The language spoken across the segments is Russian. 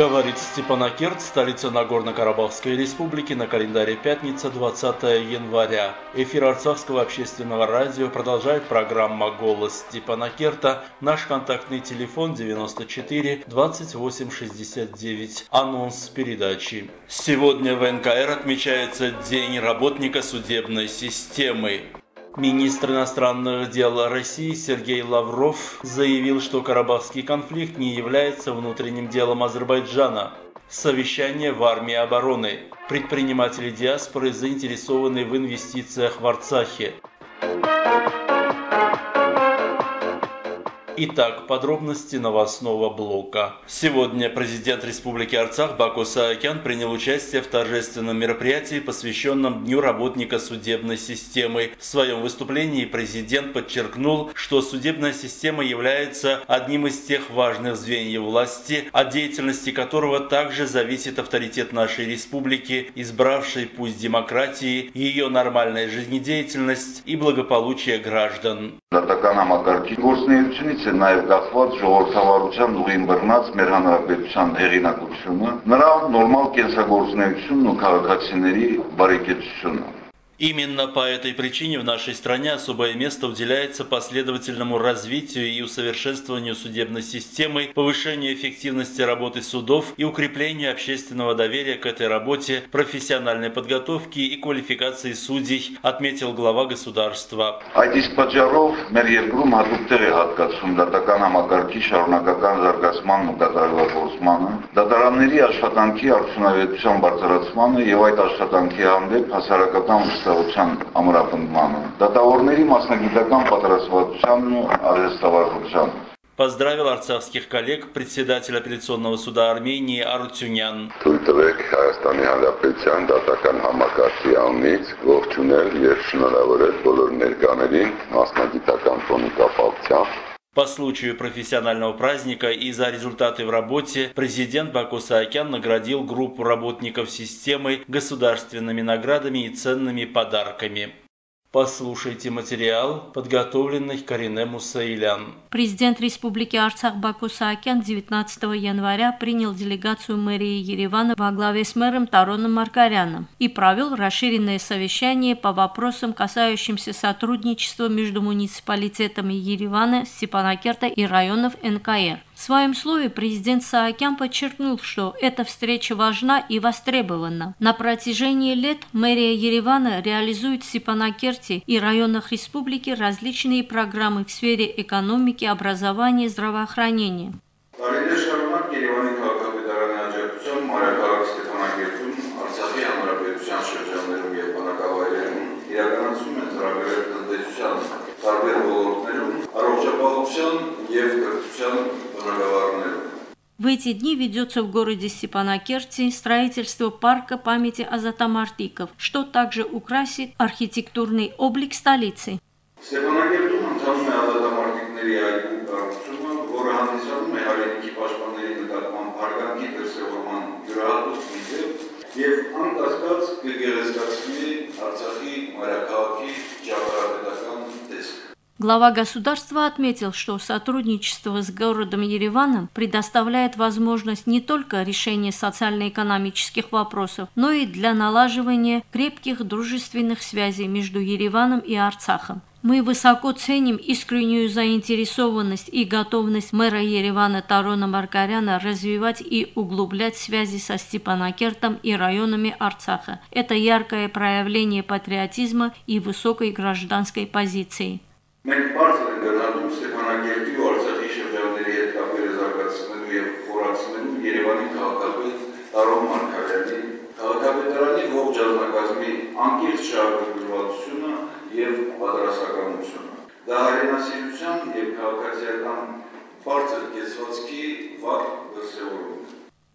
Говорит Степанакерт, столица Нагорно-Карабахской республики, на календаре пятница, 20 января. Эфир Арцахского общественного радио продолжает программа «Голос Степанакерта». Наш контактный телефон 94 28 69. Анонс передачи. Сегодня в НКР отмечается День работника судебной системы. Министр иностранных дел России Сергей Лавров заявил, что Карабахский конфликт не является внутренним делом Азербайджана. Совещание в армии обороны. Предприниматели диаспоры заинтересованы в инвестициях в Арцахе. Итак, подробности новостного блока. Сегодня президент Республики Арцах Баку Саакян принял участие в торжественном мероприятии, посвященном Дню работника судебной системы. В своем выступлении президент подчеркнул, что судебная система является одним из тех важных звеньев власти, от деятельности которого также зависит авторитет нашей республики, избравшей путь демократии, ее нормальная жизнедеятельность и благополучие граждан. Է նաև կախված ժողովրդավարության ուղին բռնած մեր հանրապետության հեղինակությունը, նրա նորմալ կենսագործունեությունն ու քաղաքացիների բարեկեցությունը։ Именно по этой причине в нашей стране особое место уделяется последовательному развитию и усовершенствованию судебной системы, повышению эффективности работы судов и укреплению общественного доверия к этой работе, профессиональной подготовки и квалификации судей, отметил глава государства. Այդ իսկ պատճառով մեր երկրում հատուկ տեղ է հատկացում դատական համակարգի շարունակական զարգացմանն ու կատարելագործմանը, դատարանների աշխատանքի արդյունավետության բարձրացմանը եւ այդ աշխատանքի հանդեպ հասարակական ստեղծության ամրապնդմանը, դատավորների մասնագիտական պատրաստվածությանն ու արհեստավարժությանն Поздравил арцахских коллег председатель апелляционного суда Армении Арутюнян. Թույլ տվեք Հայաստանի Հանրապետության դատական համակարգի անունից ողջունել եւ շնորհավորել բոլոր ներկաներին մասնագիտական տոնի կապակցությամբ По случаю профессионального праздника и за результаты в работе президент Баку Саакян наградил группу работников системы государственными наградами и ценными подарками. Послушайте материал, подготовленный Карине Мусаилян. Президент Республики Арцах Баку Саакян 19 января принял делегацию мэрии Еревана во главе с мэром Тароном Маркаряном и провел расширенное совещание по вопросам, касающимся сотрудничества между муниципалитетами Еревана, Степанакерта и районов НКР. В своем слове президент Саакян подчеркнул, что эта встреча важна и востребована. На протяжении лет мэрия Еревана реализует в Степанакерте и районах республики различные программы в сфере экономики, образования, здравоохранения. эти дни ведется в городе Степанакерти строительство парка памяти азатамартиков, что также украсит архитектурный облик столицы. Ստեփանակերտում ընթանում Глава государства отметил, что сотрудничество с городом Ереваном предоставляет возможность не только решения социально-экономических вопросов, но и для налаживания крепких дружественных связей между Ереваном и Арцахом. Мы высоко ценим искреннюю заинтересованность и готовность мэра Еревана Тарона Маркаряна развивать и углублять связи со Степанакертом и районами Арцаха. Это яркое проявление патриотизма и высокой гражданской позиции. Մենք բարձր ենք գնահատում Ստեփանակերտի ու Արցախի շրջանների հետ կապերը զարգացնելու եւ խորացնելու Երևանի քաղաքապետ Տարոն Մարկարյանի քաղաքապետարանի ողջ ազնագազմի անկեղծ շահագրգռվածությունը եւ պատրաստականությունը։ Դա հայրենասիրության եւ քաղաքացիական բարձր կեցվածքի վառ դրսևորում է։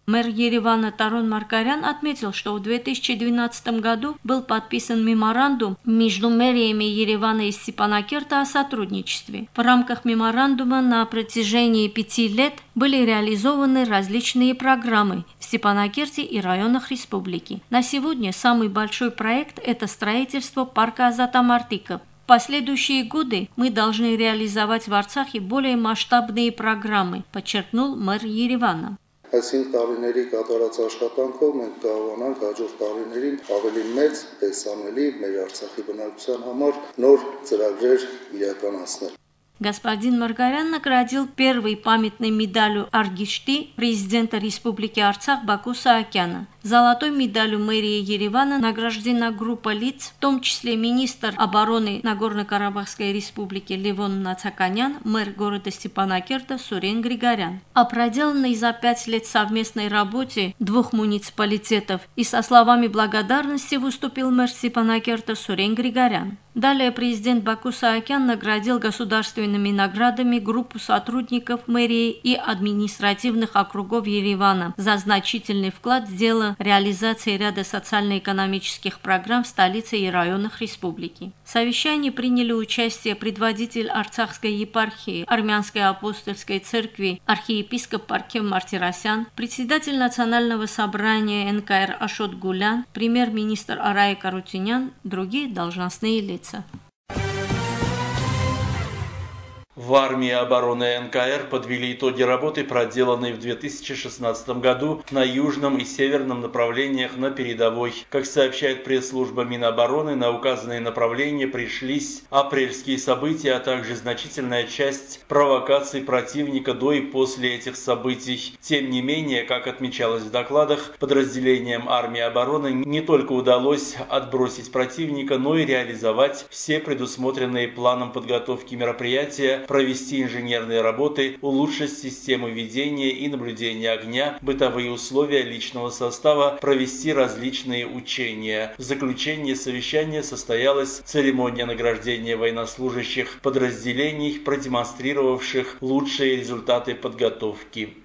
Мэр Еревана Тарон Маркарян отметил, что в 2012 году был подписан меморандум между мэриями Еревана и Степанакерта о сотрудничестве. В рамках меморандума на протяжении пяти лет были реализованы различные программы в Степанакерте и районах республики. На сегодня самый большой проект – это строительство парка Азатамартиков, в последующие годы мы должны реализовать в Арцахе более масштабные программы, подчеркнул мэр Еревана. Այս 5 տարիների կատարած աշխատանքով մենք կարողանանք հաջորդ տարիներին ավելի մեծ տեսանելի մեր Արցախի բնակչության համար նոր ծրագրեր իրականացնել։ Господин Маргарян наградил первый памятный медалью Аргишти президента Республики Арцах Баку Саакяна. Золотой медалью мэрии Еревана награждена группа лиц, в том числе министр обороны Нагорно-Карабахской республики Левон Нацаканян, мэр города Степанакерта Сурен Григорян. О проделанной за пять лет совместной работе двух муниципалитетов и со словами благодарности выступил мэр Степанакерта Сурен Григорян. Далее президент Баку Саакян наградил государственными наградами группу сотрудников мэрии и административных округов Еревана за значительный вклад в дело реализации ряда социально-экономических программ в столице и районах республики. В совещании приняли участие предводитель Арцахской епархии Армянской апостольской церкви архиепископ Паркем Мартиросян, председатель Национального собрания НКР Ашот Гулян, премьер-министр Арай Карутинян, другие должностные лица. В армии обороны НКР подвели итоги работы, проделанной в 2016 году на южном и северном направлениях на передовой. Как сообщает пресс-служба Минобороны, на указанные направления пришлись апрельские события, а также значительная часть провокаций противника до и после этих событий. Тем не менее, как отмечалось в докладах, подразделениям армии обороны не только удалось отбросить противника, но и реализовать все предусмотренные планом подготовки мероприятия провести инженерные работы, улучшить систему ведения и наблюдения огня, бытовые условия личного состава, провести различные учения. В заключении совещания состоялась церемония награждения военнослужащих подразделений, продемонстрировавших лучшие результаты подготовки.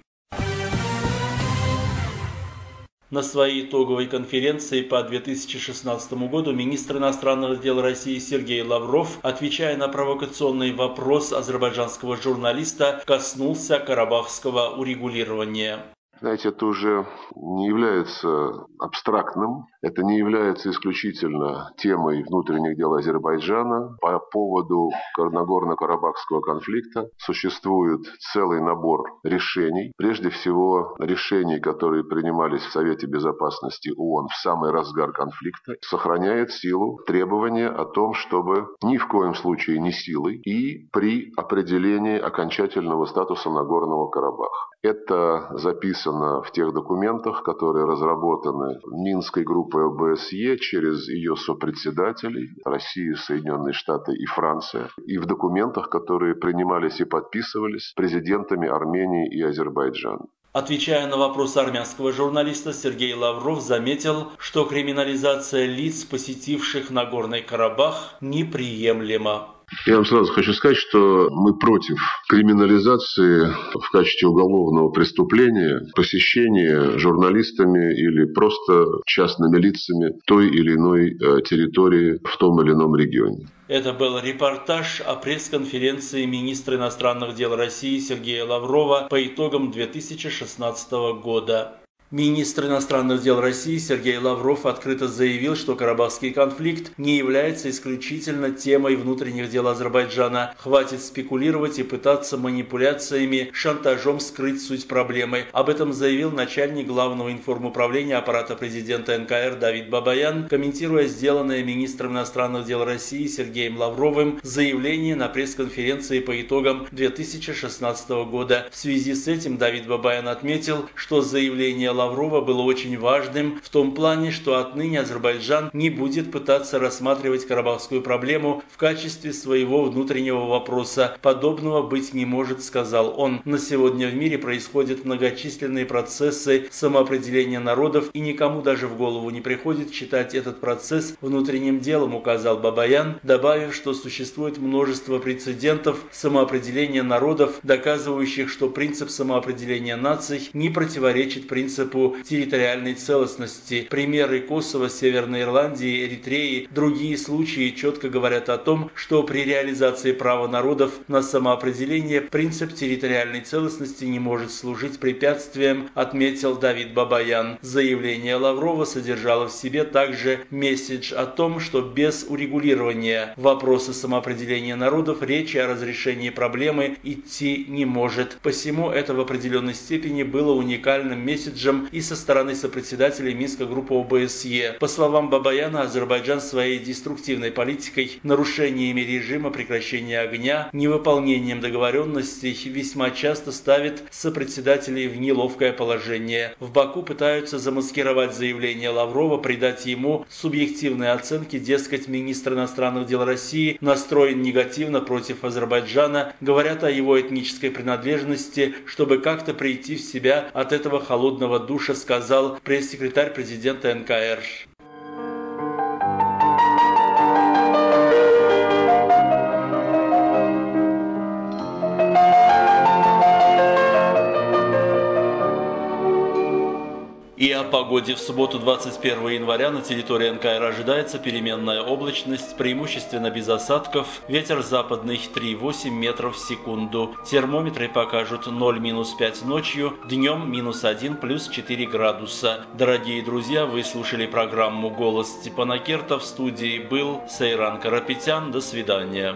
На своей итоговой конференции по 2016 году министр иностранных дел России Сергей Лавров, отвечая на провокационный вопрос азербайджанского журналиста, коснулся карабахского урегулирования. Знаете, это уже не является абстрактным, это не является исключительно темой внутренних дел Азербайджана. По поводу Нагорно-Карабахского конфликта существует целый набор решений. Прежде всего, решений, которые принимались в Совете Безопасности ООН в самый разгар конфликта, сохраняет силу требования о том, чтобы ни в коем случае не силой и при определении окончательного статуса Нагорного Карабаха. Это записано в тех документах, которые разработаны Минской группой ОБСЕ через ее сопредседателей России, Соединенные Штаты и Франция, и в документах, которые принимались и подписывались президентами Армении и Азербайджана. Отвечая на вопрос армянского журналиста, Сергей Лавров заметил, что криминализация лиц, посетивших Нагорный Карабах, неприемлема. Я вам сразу хочу сказать, что мы против криминализации в качестве уголовного преступления посещения журналистами или просто частными лицами той или иной э, территории в том или ином регионе. Это был репортаж о пресс-конференции министра иностранных дел России Сергея Лаврова по итогам 2016 года. Министр иностранных дел России Сергей Лавров открыто заявил, что Карабахский конфликт не является исключительно темой внутренних дел Азербайджана. Хватит спекулировать и пытаться манипуляциями, шантажом скрыть суть проблемы. Об этом заявил начальник главного информуправления аппарата президента НКР Давид Бабаян, комментируя сделанное министром иностранных дел России Сергеем Лавровым заявление на пресс-конференции по итогам 2016 года. В связи с этим Давид Бабаян отметил, что заявление Лаврова было очень важным в том плане, что отныне Азербайджан не будет пытаться рассматривать карабахскую проблему в качестве своего внутреннего вопроса. Подобного быть не может, сказал он. На сегодня в мире происходят многочисленные процессы самоопределения народов, и никому даже в голову не приходит считать этот процесс внутренним делом, указал Бабаян, добавив, что существует множество прецедентов самоопределения народов, доказывающих, что принцип самоопределения наций не противоречит принципу принципу территориальной целостности. Примеры Косово, Северной Ирландии, Эритреи, другие случаи четко говорят о том, что при реализации права народов на самоопределение принцип территориальной целостности не может служить препятствием, отметил Давид Бабаян. Заявление Лаврова содержало в себе также месседж о том, что без урегулирования вопроса самоопределения народов речи о разрешении проблемы идти не может. Посему это в определенной степени было уникальным месседжем и со стороны сопредседателей Минской группы ОБСЕ. По словам Бабаяна, Азербайджан своей деструктивной политикой, нарушениями режима прекращения огня, невыполнением договоренностей весьма часто ставит сопредседателей в неловкое положение. В Баку пытаются замаскировать заявление Лаврова, придать ему субъективные оценки, дескать, министр иностранных дел России настроен негативно против Азербайджана, говорят о его этнической принадлежности, чтобы как-то прийти в себя от этого холодного душа, сказал пресс-секретарь президента НКР. И о погоде в субботу 21 января на территории НКР ожидается переменная облачность, преимущественно без осадков, ветер западный 3,8 метров в секунду. Термометры покажут 0-5 ночью, днем минус 1 плюс 4 градуса. Дорогие друзья, вы слушали программу «Голос Степана Керта». В студии был Сейран Карапетян. До свидания.